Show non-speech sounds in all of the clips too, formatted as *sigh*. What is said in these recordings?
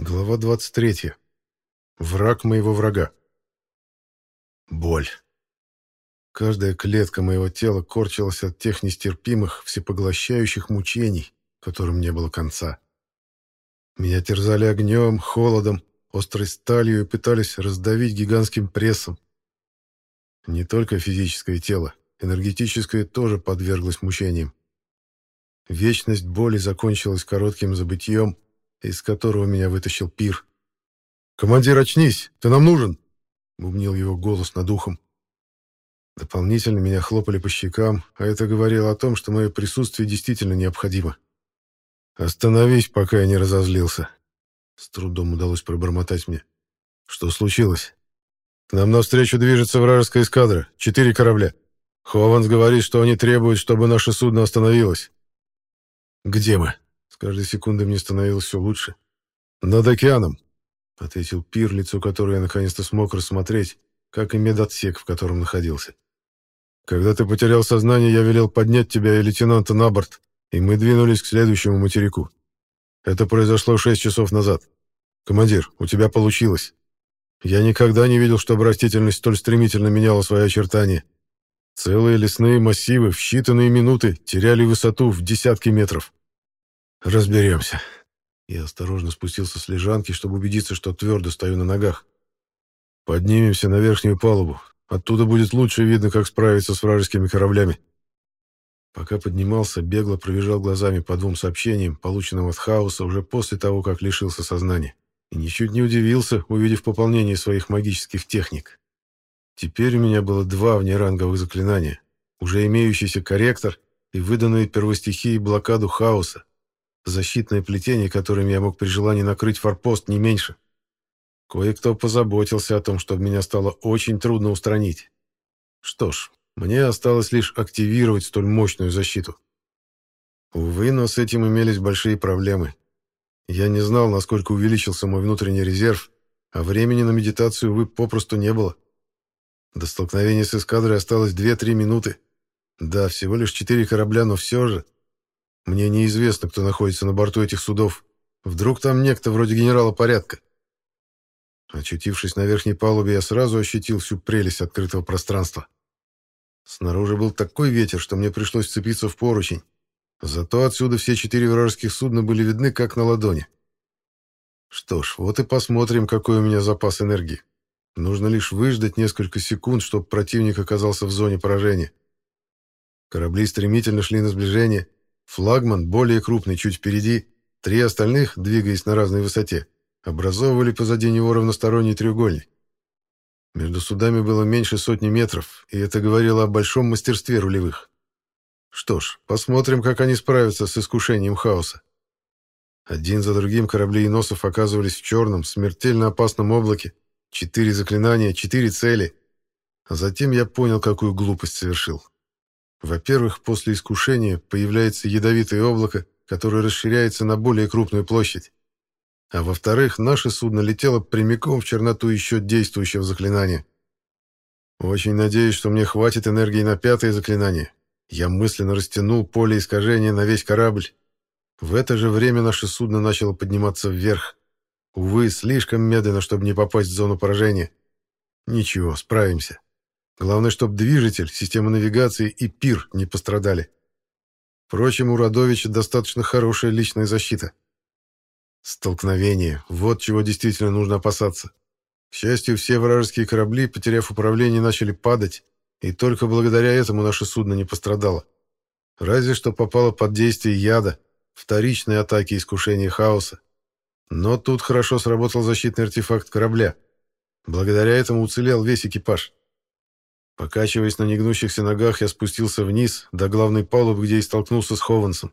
Глава 23. Враг моего врага. Боль. Каждая клетка моего тела корчилась от тех нестерпимых, всепоглощающих мучений, которым не было конца. Меня терзали огнем, холодом, острой сталью и пытались раздавить гигантским прессом. Не только физическое тело, энергетическое тоже подверглось мучениям. Вечность боли закончилась коротким забытьем, из которого меня вытащил пир. «Командир, очнись! Ты нам нужен!» — бубнил его голос над ухом. Дополнительно меня хлопали по щекам, а это говорило о том, что мое присутствие действительно необходимо. «Остановись, пока я не разозлился!» С трудом удалось пробормотать мне. «Что случилось?» «К нам навстречу движется вражеская эскадра, четыре корабля. Хованс говорит, что они требуют, чтобы наше судно остановилось». «Где мы?» Каждой секундой мне становилось все лучше. «Над океаном», — ответил Пир, лицо которое я наконец-то смог рассмотреть, как и медотсек, в котором находился. «Когда ты потерял сознание, я велел поднять тебя и лейтенанта на борт, и мы двинулись к следующему материку. Это произошло шесть часов назад. Командир, у тебя получилось. Я никогда не видел, чтобы растительность столь стремительно меняла свои очертания. Целые лесные массивы в считанные минуты теряли высоту в десятки метров. «Разберемся». Я осторожно спустился с лежанки, чтобы убедиться, что твердо стою на ногах. «Поднимемся на верхнюю палубу. Оттуда будет лучше видно, как справиться с вражескими кораблями». Пока поднимался, бегло пробежал глазами по двум сообщениям, полученным от Хаоса уже после того, как лишился сознания. И ничуть не удивился, увидев пополнение своих магических техник. Теперь у меня было два внеранговых заклинания, уже имеющийся корректор и выданные первостихии блокаду Хаоса, Защитное плетение, которым я мог при желании накрыть форпост, не меньше. Кое-кто позаботился о том, чтобы меня стало очень трудно устранить. Что ж, мне осталось лишь активировать столь мощную защиту. Увы, но с этим имелись большие проблемы. Я не знал, насколько увеличился мой внутренний резерв, а времени на медитацию, увы, попросту не было. До столкновения с эскадрой осталось 2-3 минуты. Да, всего лишь четыре корабля, но все же... Мне неизвестно, кто находится на борту этих судов. Вдруг там некто вроде генерала порядка. Очутившись на верхней палубе, я сразу ощутил всю прелесть открытого пространства. Снаружи был такой ветер, что мне пришлось цепиться в поручень. Зато отсюда все четыре вражеских судна были видны как на ладони. Что ж, вот и посмотрим, какой у меня запас энергии. Нужно лишь выждать несколько секунд, чтобы противник оказался в зоне поражения. Корабли стремительно шли на сближение, Флагман, более крупный, чуть впереди, три остальных, двигаясь на разной высоте, образовывали позади него равносторонний треугольник. Между судами было меньше сотни метров, и это говорило о большом мастерстве рулевых. Что ж, посмотрим, как они справятся с искушением хаоса. Один за другим корабли и носов оказывались в черном, смертельно опасном облаке. Четыре заклинания, четыре цели. А затем я понял, какую глупость совершил. Во-первых, после искушения появляется ядовитое облако, которое расширяется на более крупную площадь. А во-вторых, наше судно летело прямиком в черноту еще действующего заклинания. Очень надеюсь, что мне хватит энергии на пятое заклинание. Я мысленно растянул поле искажения на весь корабль. В это же время наше судно начало подниматься вверх. Увы, слишком медленно, чтобы не попасть в зону поражения. Ничего, справимся. Главное, чтобы движитель, система навигации и пир не пострадали. Впрочем, у Радовича достаточно хорошая личная защита. Столкновение. Вот чего действительно нужно опасаться. К счастью, все вражеские корабли, потеряв управление, начали падать, и только благодаря этому наше судно не пострадало. Разве что попало под действие яда, вторичной атаки искушения хаоса. Но тут хорошо сработал защитный артефакт корабля. Благодаря этому уцелел весь экипаж. Покачиваясь на негнущихся ногах, я спустился вниз, до главной палубы, где и столкнулся с Ховансом.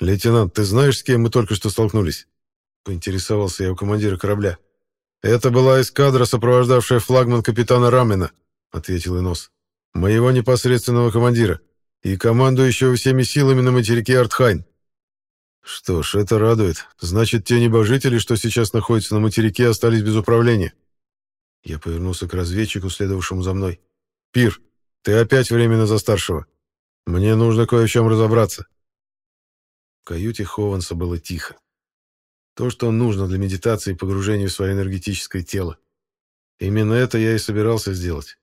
«Лейтенант, ты знаешь, с кем мы только что столкнулись?» — поинтересовался я у командира корабля. «Это была эскадра, сопровождавшая флагман капитана Рамена», — ответил Инос. «Моего непосредственного командира и командующего всеми силами на материке Артхайн». «Что ж, это радует. Значит, те небожители, что сейчас находятся на материке, остались без управления». Я повернулся к разведчику, следовавшему за мной. «Пир, ты опять временно за старшего. Мне нужно кое в чем разобраться». В каюте Хованса было тихо. То, что нужно для медитации и погружения в свое энергетическое тело. Именно это я и собирался сделать.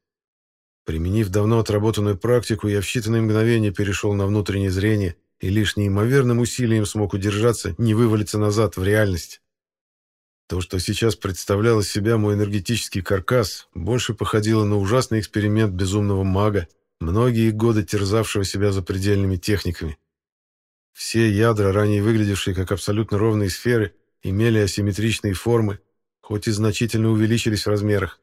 Применив давно отработанную практику, я в считанные мгновения перешел на внутреннее зрение и лишь неимоверным усилием смог удержаться, не вывалиться назад в реальность. То, что сейчас представлял из себя мой энергетический каркас, больше походило на ужасный эксперимент безумного мага, многие годы терзавшего себя запредельными техниками. Все ядра, ранее выглядевшие как абсолютно ровные сферы, имели асимметричные формы, хоть и значительно увеличились в размерах.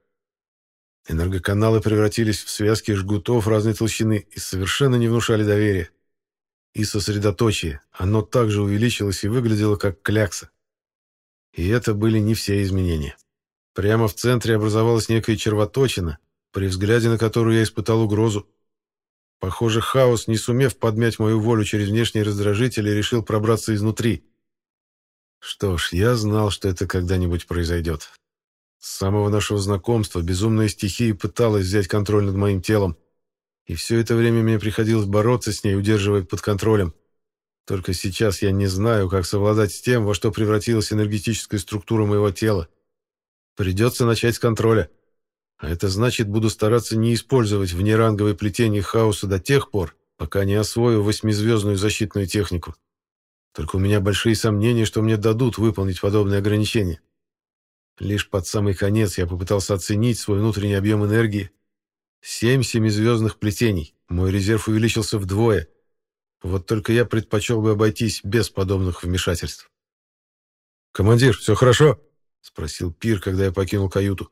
Энергоканалы превратились в связки жгутов разной толщины и совершенно не внушали доверия. И сосредоточие, оно также увеличилось и выглядело как клякса. И это были не все изменения. Прямо в центре образовалась некая червоточина, при взгляде на которую я испытал угрозу. Похоже, хаос, не сумев подмять мою волю через внешние раздражители, решил пробраться изнутри. Что ж, я знал, что это когда-нибудь произойдет. С самого нашего знакомства безумная стихия пыталась взять контроль над моим телом, и все это время мне приходилось бороться с ней, удерживая под контролем. Только сейчас я не знаю, как совладать с тем, во что превратилась энергетическая структура моего тела. Придется начать с контроля. А это значит, буду стараться не использовать внеранговое плетение хаоса до тех пор, пока не освою восьмизвездную защитную технику. Только у меня большие сомнения, что мне дадут выполнить подобные ограничения. Лишь под самый конец я попытался оценить свой внутренний объем энергии. Семь семизвездных плетений. Мой резерв увеличился вдвое — вот только я предпочел бы обойтись без подобных вмешательств. «Командир, все хорошо?» — спросил Пир, когда я покинул каюту.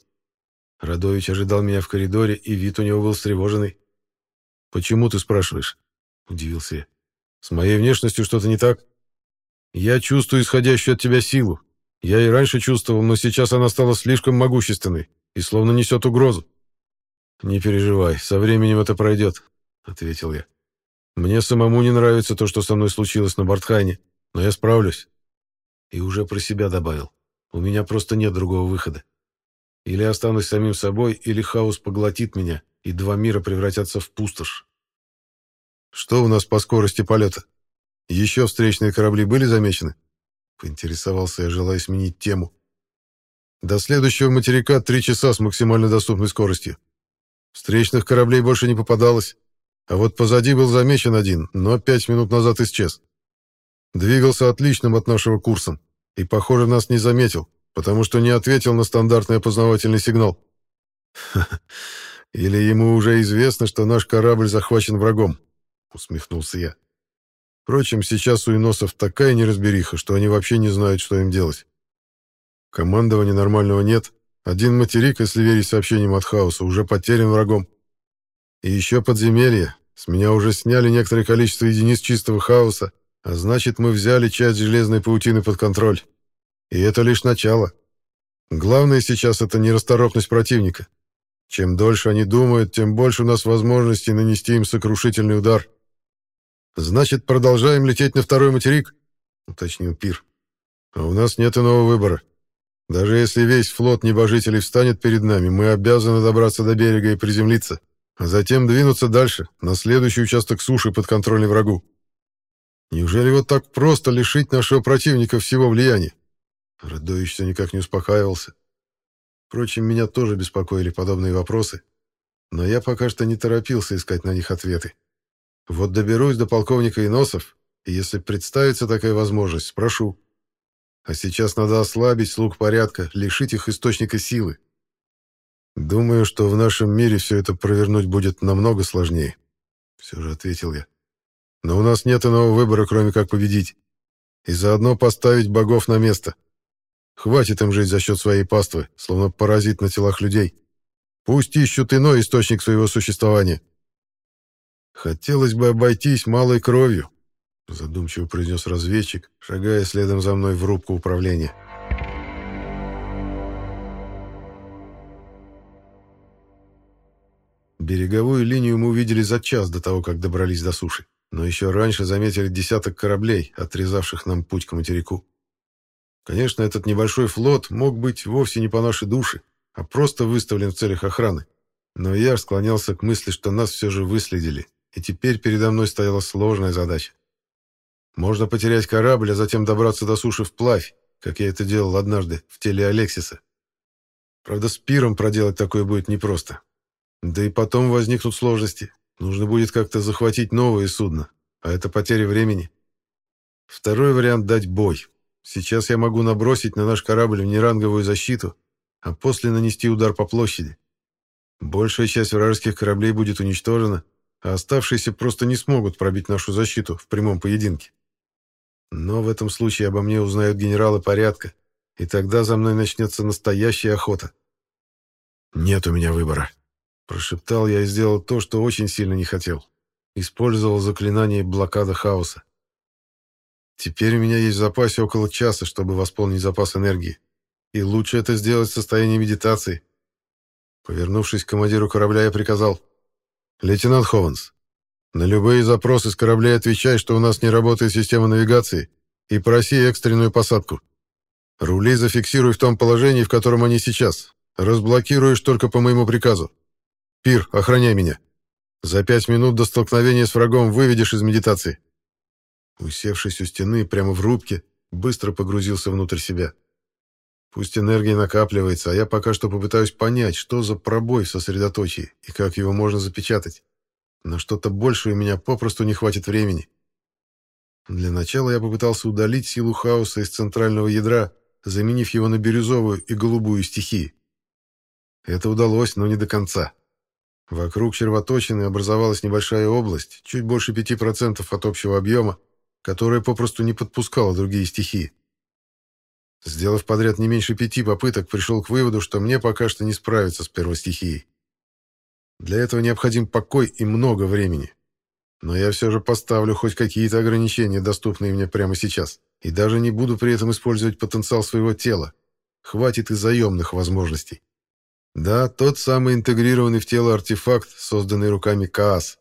Радович ожидал меня в коридоре, и вид у него был встревоженный. «Почему ты спрашиваешь?» — удивился я. «С моей внешностью что-то не так? Я чувствую исходящую от тебя силу. Я и раньше чувствовал, но сейчас она стала слишком могущественной и словно несет угрозу». «Не переживай, со временем это пройдет», — ответил я. Мне самому не нравится то, что со мной случилось на Бартхайне, но я справлюсь. И уже про себя добавил. У меня просто нет другого выхода. Или останусь самим собой, или хаос поглотит меня, и два мира превратятся в пустошь. Что у нас по скорости полета? Еще встречные корабли были замечены? Поинтересовался я, желая сменить тему. До следующего материка три часа с максимально доступной скоростью. Встречных кораблей больше не попадалось. А вот позади был замечен один, но пять минут назад исчез. Двигался отличным от нашего курсом и, похоже, нас не заметил, потому что не ответил на стандартный опознавательный сигнал. *laughs* Или ему уже известно, что наш корабль захвачен врагом, усмехнулся я. Впрочем, у иносов такая неразбериха, что они вообще не знают, что им делать. Командования нормального нет. Один материк, если верить сообщениям от хаоса, уже потерян врагом. И еще подземелье. С меня уже сняли некоторое количество единиц чистого хаоса, а значит, мы взяли часть железной паутины под контроль. И это лишь начало. Главное сейчас — это нерасторопность противника. Чем дольше они думают, тем больше у нас возможностей нанести им сокрушительный удар. «Значит, продолжаем лететь на второй материк?» — уточнил Пир. «А у нас нет иного выбора. Даже если весь флот небожителей встанет перед нами, мы обязаны добраться до берега и приземлиться а затем двинуться дальше, на следующий участок суши под контролем врагу. Неужели вот так просто лишить нашего противника всего влияния? Радович все никак не успокаивался. Впрочем, меня тоже беспокоили подобные вопросы, но я пока что не торопился искать на них ответы. Вот доберусь до полковника Иносов, и если представится такая возможность, спрошу. А сейчас надо ослабить слуг порядка, лишить их источника силы. «Думаю, что в нашем мире все это провернуть будет намного сложнее», — все же ответил я. «Но у нас нет иного выбора, кроме как победить. И заодно поставить богов на место. Хватит им жить за счет своей паствы, словно паразит на телах людей. Пусть ищут иной источник своего существования». «Хотелось бы обойтись малой кровью», — задумчиво произнес разведчик, шагая следом за мной в рубку управления. Береговую линию мы увидели за час до того, как добрались до суши, но еще раньше заметили десяток кораблей, отрезавших нам путь к материку. Конечно, этот небольшой флот мог быть вовсе не по нашей душе, а просто выставлен в целях охраны. Но я склонялся к мысли, что нас все же выследили, и теперь передо мной стояла сложная задача. Можно потерять корабль, а затем добраться до суши вплавь, как я это делал однажды в теле Алексиса. Правда, с пиром проделать такое будет непросто. Да и потом возникнут сложности. Нужно будет как-то захватить новое судно, а это потеря времени. Второй вариант — дать бой. Сейчас я могу набросить на наш корабль внеранговую защиту, а после нанести удар по площади. Большая часть вражеских кораблей будет уничтожена, а оставшиеся просто не смогут пробить нашу защиту в прямом поединке. Но в этом случае обо мне узнают генералы порядка, и тогда за мной начнется настоящая охота. «Нет у меня выбора», — прошептал я и сделал то, что очень сильно не хотел. Использовал заклинание блокада хаоса. Теперь у меня есть в запасе около часа, чтобы восполнить запас энергии. И лучше это сделать в состоянии медитации. Повернувшись к командиру корабля, я приказал. «Лейтенант Хованс, на любые запросы с кораблей отвечай, что у нас не работает система навигации, и проси экстренную посадку. Рули зафиксируй в том положении, в котором они сейчас. Разблокируешь только по моему приказу. Пир, охраняй меня. За пять минут до столкновения с врагом выведешь из медитации». Усевшись у стены, прямо в рубке, быстро погрузился внутрь себя. Пусть энергия накапливается, а я пока что попытаюсь понять, что за пробой в сосредоточии и как его можно запечатать. На что-то большее у меня попросту не хватит времени. Для начала я попытался удалить силу хаоса из центрального ядра, заменив его на бирюзовую и голубую стихии. Это удалось, но не до конца. Вокруг червоточины образовалась небольшая область, чуть больше 5% от общего объема, которая попросту не подпускала другие стихии. Сделав подряд не меньше пяти попыток, пришел к выводу, что мне пока что не справиться с первостихией. Для этого необходим покой и много времени. Но я все же поставлю хоть какие-то ограничения, доступные мне прямо сейчас, и даже не буду при этом использовать потенциал своего тела. Хватит и заемных возможностей. Да, тот самый интегрированный в тело артефакт, созданный руками Каас.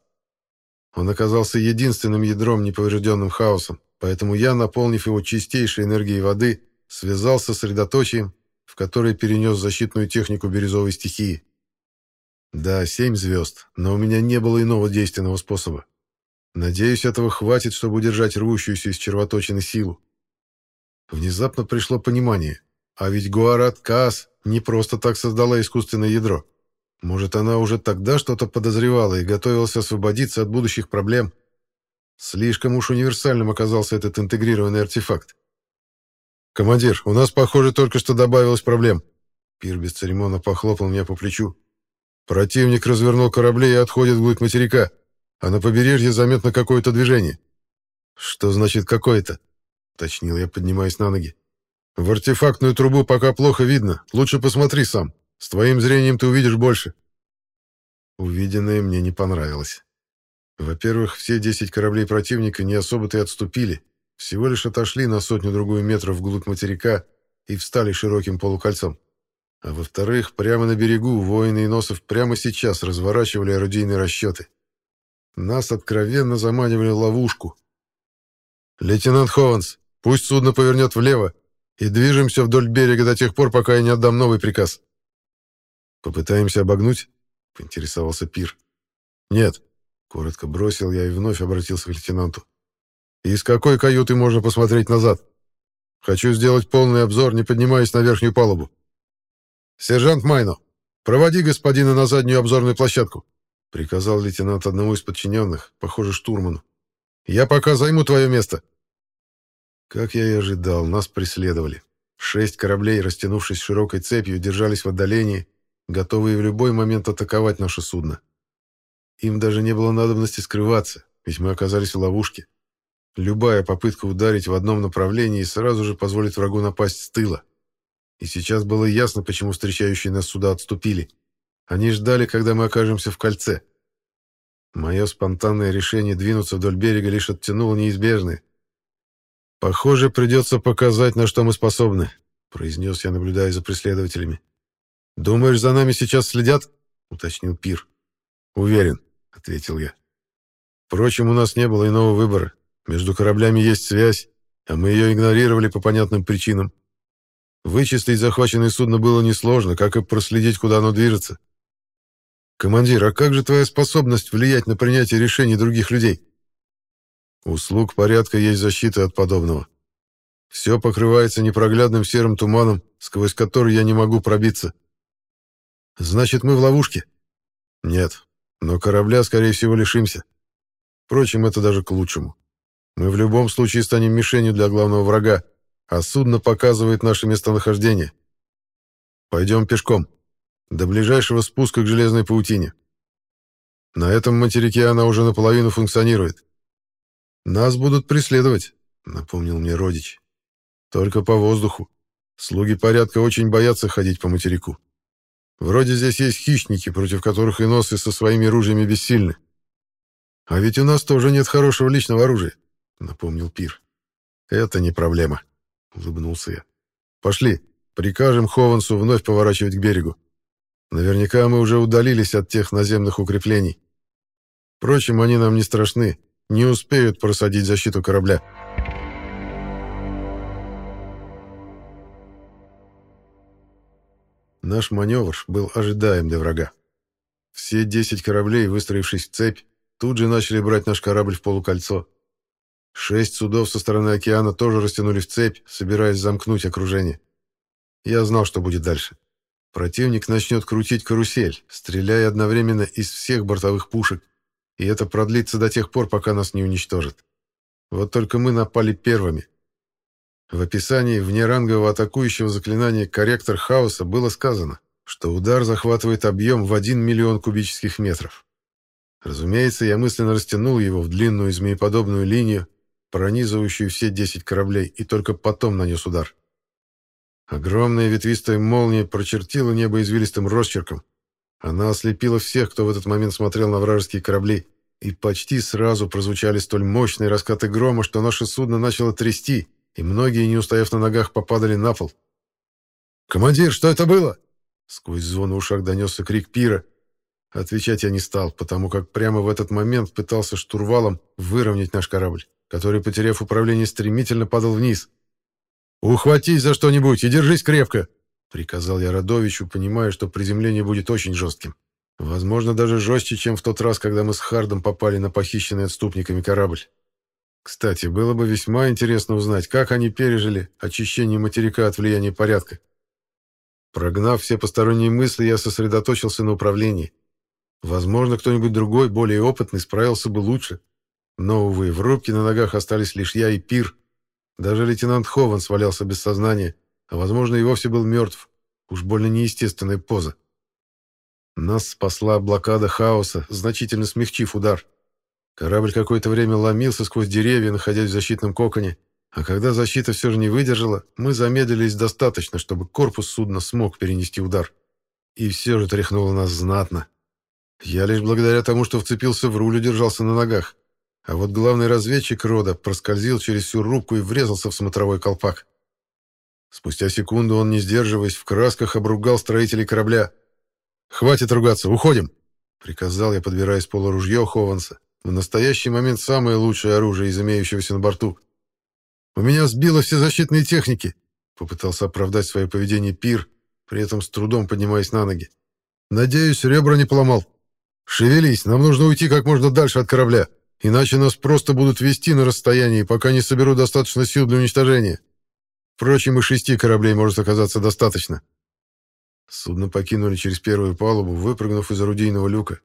Он оказался единственным ядром, неповрежденным хаосом, поэтому я, наполнив его чистейшей энергией воды, связался с средоточием, в которое перенес защитную технику бирюзовой стихии. Да, семь звезд, но у меня не было иного действенного способа. Надеюсь, этого хватит, чтобы удержать рвущуюся из червоточины силу. Внезапно пришло понимание. А ведь Гуарат Каас не просто так создала искусственное ядро. Может, она уже тогда что-то подозревала и готовилась освободиться от будущих проблем. Слишком уж универсальным оказался этот интегрированный артефакт. «Командир, у нас, похоже, только что добавилось проблем». Пир бесцеремонно похлопал меня по плечу. Противник развернул корабли и отходит вглубь материка, а на побережье заметно какое-то движение. «Что значит «какое-то»?» — уточнил я, поднимаясь на ноги. «В артефактную трубу пока плохо видно. Лучше посмотри сам. С твоим зрением ты увидишь больше». Увиденное мне не понравилось. Во-первых, все десять кораблей противника не особо-то и отступили, всего лишь отошли на сотню-другую метров вглубь материка и встали широким полукольцом. А во-вторых, прямо на берегу воины и носов прямо сейчас разворачивали орудийные расчеты. Нас откровенно заманивали ловушку. «Лейтенант Хованс, пусть судно повернет влево, и движемся вдоль берега до тех пор, пока я не отдам новый приказ». «Попытаемся обогнуть?» — поинтересовался Пир. «Нет», — коротко бросил я и вновь обратился к лейтенанту. Из какой каюты можно посмотреть назад? Хочу сделать полный обзор, не поднимаясь на верхнюю палубу. Сержант Майно, проводи господина на заднюю обзорную площадку, приказал лейтенант одному из подчиненных, похоже, штурману. Я пока займу твое место. Как я и ожидал, нас преследовали. Шесть кораблей, растянувшись широкой цепью, держались в отдалении, готовые в любой момент атаковать наше судно. Им даже не было надобности скрываться, ведь мы оказались в ловушке. Любая попытка ударить в одном направлении сразу же позволит врагу напасть с тыла. И сейчас было ясно, почему встречающие нас сюда отступили. Они ждали, когда мы окажемся в кольце. Мое спонтанное решение двинуться вдоль берега лишь оттянуло неизбежное. «Похоже, придется показать, на что мы способны», — произнес я, наблюдая за преследователями. «Думаешь, за нами сейчас следят?» — уточнил Пир. «Уверен», — ответил я. «Впрочем, у нас не было иного выбора. Между кораблями есть связь, а мы ее игнорировали по понятным причинам. Вычислить захваченное судно было несложно, как и проследить, куда оно движется. «Командир, а как же твоя способность влиять на принятие решений других людей?» «У слуг порядка есть защита от подобного. Все покрывается непроглядным серым туманом, сквозь который я не могу пробиться. Значит, мы в ловушке? Нет, но корабля, скорее всего, лишимся. Впрочем, это даже к лучшему. Мы в любом случае станем мишенью для главного врага, а судно показывает наше местонахождение. Пойдем пешком. До ближайшего спуска к железной паутине. На этом материке она уже наполовину функционирует. Нас будут преследовать, напомнил мне родич. Только по воздуху. Слуги порядка очень боятся ходить по материку. Вроде здесь есть хищники, против которых и носы со своими ружьями бессильны. А ведь у нас тоже нет хорошего личного оружия, напомнил Пир. Это не проблема, улыбнулся я. Пошли, прикажем Ховансу вновь поворачивать к берегу. Наверняка мы уже удалились от тех наземных укреплений. Впрочем, они нам не страшны, не успеют просадить защиту корабля. Наш маневр был ожидаем для врага. Все 10 кораблей, выстроившись в цепь, тут же начали брать наш корабль в полукольцо. Шесть судов со стороны океана тоже растянулись в цепь, собираясь замкнуть окружение. Я знал, что будет дальше. Противник начнет крутить карусель, стреляя одновременно из всех бортовых пушек, и это продлится до тех пор, пока нас не уничтожат. Вот только мы напали первыми. В описании внерангового атакующего заклинания «Корректор хаоса» было сказано, что удар захватывает объем в 1 миллион кубических метров. Разумеется, я мысленно растянул его в длинную змееподобную линию, пронизывающую все 10 кораблей, и только потом нанес удар. Огромная ветвистая молния прочертила небо извилистым росчерком, она ослепила всех, кто в этот момент смотрел на вражеские корабли, и почти сразу прозвучали столь мощные раскаты грома, что наше судно начало трясти, и многие, не устояв на ногах, попадали на пол. «Командир, что это было?» Сквозь звон в ушах донесся крик пира. Отвечать я не стал, потому как прямо в этот момент пытался штурвалом выровнять наш корабль, который, потеряв управление, стремительно падал вниз. «Ухватись за что-нибудь и держись крепко!» Приказал я Радовичу, понимая, что приземление будет очень жестким. Возможно, даже жестче, чем в тот раз, когда мы с Хардом попали на похищенный отступниками корабль. Кстати, было бы весьма интересно узнать, как они пережили очищение материка от влияния порядка. Прогнав все посторонние мысли, я сосредоточился на управлении. Возможно, кто-нибудь другой, более опытный, справился бы лучше. Но, увы, в рубке на ногах остались лишь я и Пир. Даже лейтенант Хован свалялся без сознания, а, возможно, и вовсе был мертв. Уж больно неестественная поза. Нас спасла блокада хаоса, значительно смягчив удар. Корабль какое-то время ломился сквозь деревья, находясь в защитном коконе, а когда защита все же не выдержала, мы замедлились достаточно, чтобы корпус судна смог перенести удар. И все же тряхнуло нас знатно. Я лишь благодаря тому, что вцепился в руль, удержался на ногах. А вот главный разведчик рода проскользил через всю рубку и врезался в смотровой колпак. Спустя секунду он, не сдерживаясь, в красках обругал строителей корабля. «Хватит ругаться, уходим!» — приказал я, подбирая с пола ружье Хованса. В настоящий момент самое лучшее оружие из имеющегося на борту. «У меня сбило все защитные техники!» — попытался оправдать свое поведение Пир, при этом с трудом поднимаясь на ноги. «Надеюсь, ребра не поломал. Шевелись, нам нужно уйти как можно дальше от корабля, иначе нас просто будут вести на расстоянии, пока не соберу достаточно сил для уничтожения». Впрочем, и шести кораблей может оказаться достаточно. Судно покинули через первую палубу, выпрыгнув из орудийного люка.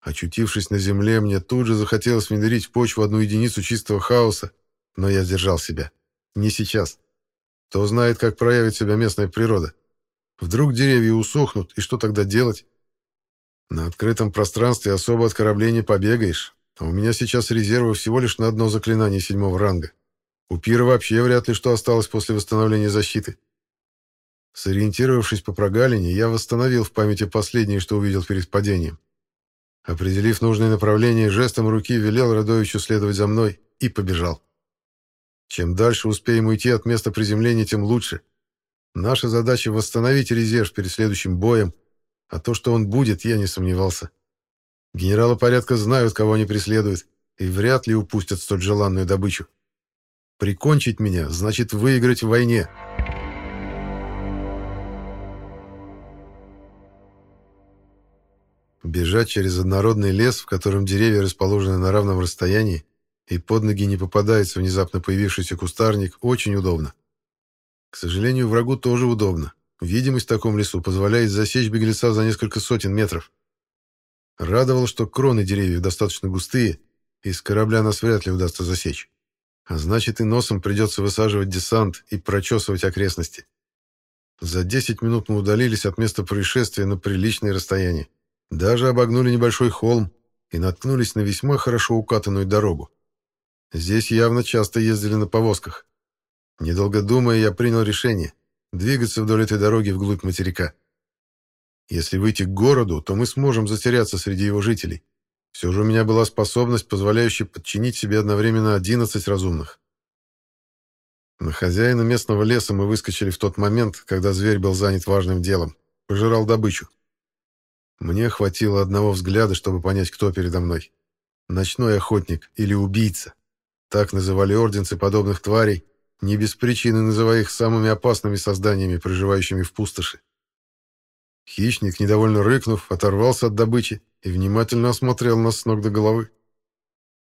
Очутившись на земле, мне тут же захотелось внедрить в почву одну единицу чистого хаоса, но я сдержал себя. Не сейчас. Кто знает, как проявит себя местная природа. Вдруг деревья усохнут, и что тогда делать? На открытом пространстве особо от кораблей не побегаешь, а у меня сейчас резервы всего лишь на одно заклинание седьмого ранга. У Пира вообще вряд ли что осталось после восстановления защиты. Сориентировавшись по прогалине, я восстановил в памяти последнее, что увидел перед падением. Определив нужное направление, жестом руки велел Радовичу следовать за мной и побежал. Чем дальше успеем уйти от места приземления, тем лучше. Наша задача — восстановить резерв перед следующим боем, а то, что он будет, я не сомневался. Генералы порядка знают, кого они преследуют, и вряд ли упустят столь желанную добычу. Прикончить меня значит выиграть в войне. Бежать через однородный лес, в котором деревья расположены на равном расстоянии, и под ноги не попадается внезапно появившийся кустарник, очень удобно. К сожалению, врагу тоже удобно. Видимость в таком лесу позволяет засечь беглеца за несколько сотен метров. Радовало, что кроны деревьев достаточно густые, и с корабля нас вряд ли удастся засечь. А значит, и носом придется высаживать десант и прочесывать окрестности. За 10 минут мы удалились от места происшествия на приличное расстояние. Даже обогнули небольшой холм и наткнулись на весьма хорошо укатанную дорогу. Здесь явно часто ездили на повозках. Недолго думая, я принял решение двигаться вдоль этой дороги вглубь материка. Если выйти к городу, то мы сможем затеряться среди его жителей. Все же у меня была способность, позволяющая подчинить себе одновременно 11 разумных. На хозяина местного леса мы выскочили в тот момент, когда зверь был занят важным делом. Пожирал добычу. Мне хватило одного взгляда, чтобы понять, кто передо мной. Ночной охотник или убийца. Так называли орденцы подобных тварей, не без причины называя их самыми опасными созданиями, проживающими в пустоши. Хищник, недовольно рыкнув, оторвался от добычи и внимательно осмотрел нас с ног до головы.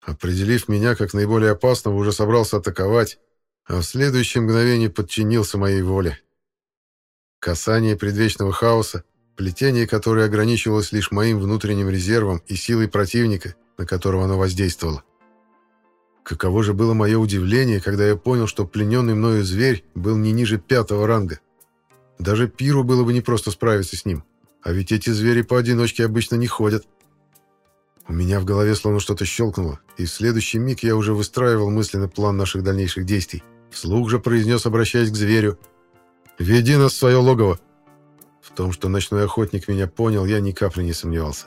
Определив меня как наиболее опасного, уже собрался атаковать, а в следующее мгновение подчинился моей воле. Касание предвечного хаоса, плетение которое ограничивалось лишь моим внутренним резервом и силой противника, на которого оно воздействовало. Каково же было мое удивление, когда я понял, что плененный мною зверь был не ниже пятого ранга. Даже пиру было бы непросто справиться с ним, а ведь эти звери поодиночке обычно не ходят. У меня в голове словно что-то щелкнуло, и в следующий миг я уже выстраивал мысленно план наших дальнейших действий. Вслух же произнес, обращаясь к зверю. «Веди нас в свое логово!» В том, что ночной охотник меня понял, я ни капли не сомневался.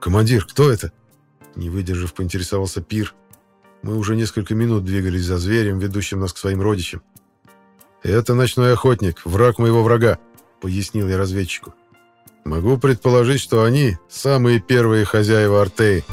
«Командир, кто это?» Не выдержав, поинтересовался Пир, мы уже несколько минут двигались за зверем, ведущим нас к своим родичам. «Это ночной охотник, враг моего врага», — пояснил я разведчику. «Могу предположить, что они — самые первые хозяева Артеи».